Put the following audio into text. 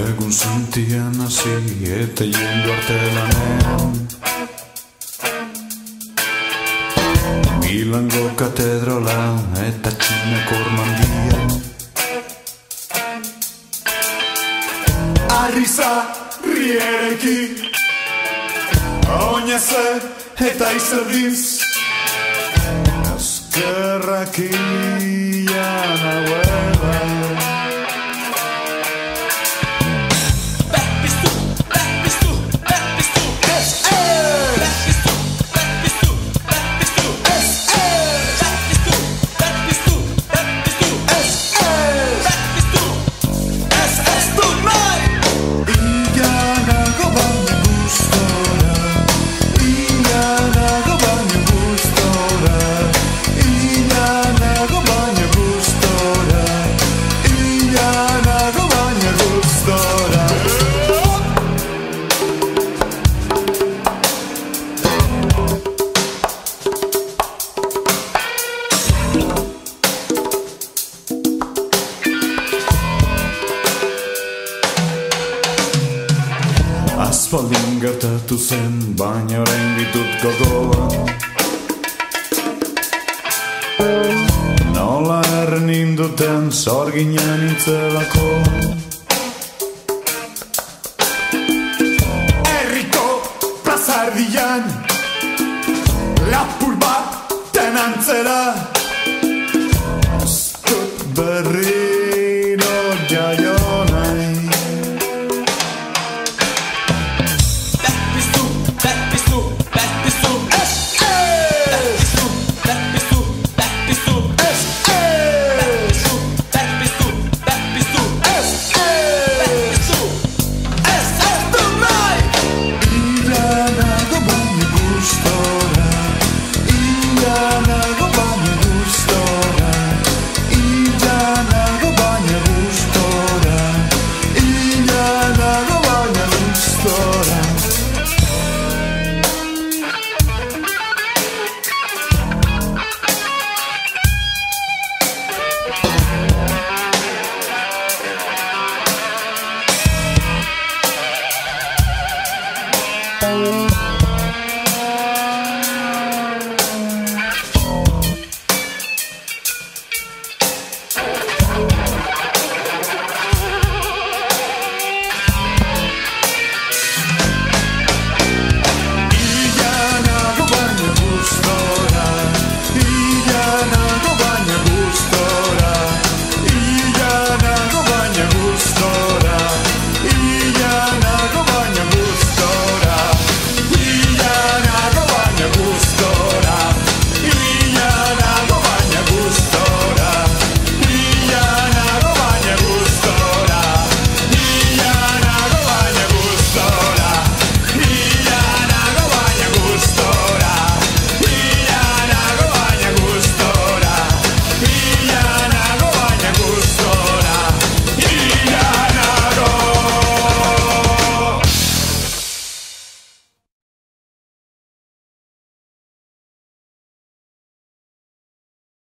Egun zentian hasi eta jendu artelanean Milango katedrala eta txinako ormandia Arriza riereki Oineze eta izerdiz Eskerrak ian Aspaldin gertatu zen, baina orain ditut gogoan Nola erren induten sorginen intzelako Herriko plazardian Lapur bat tenantzera Ez berri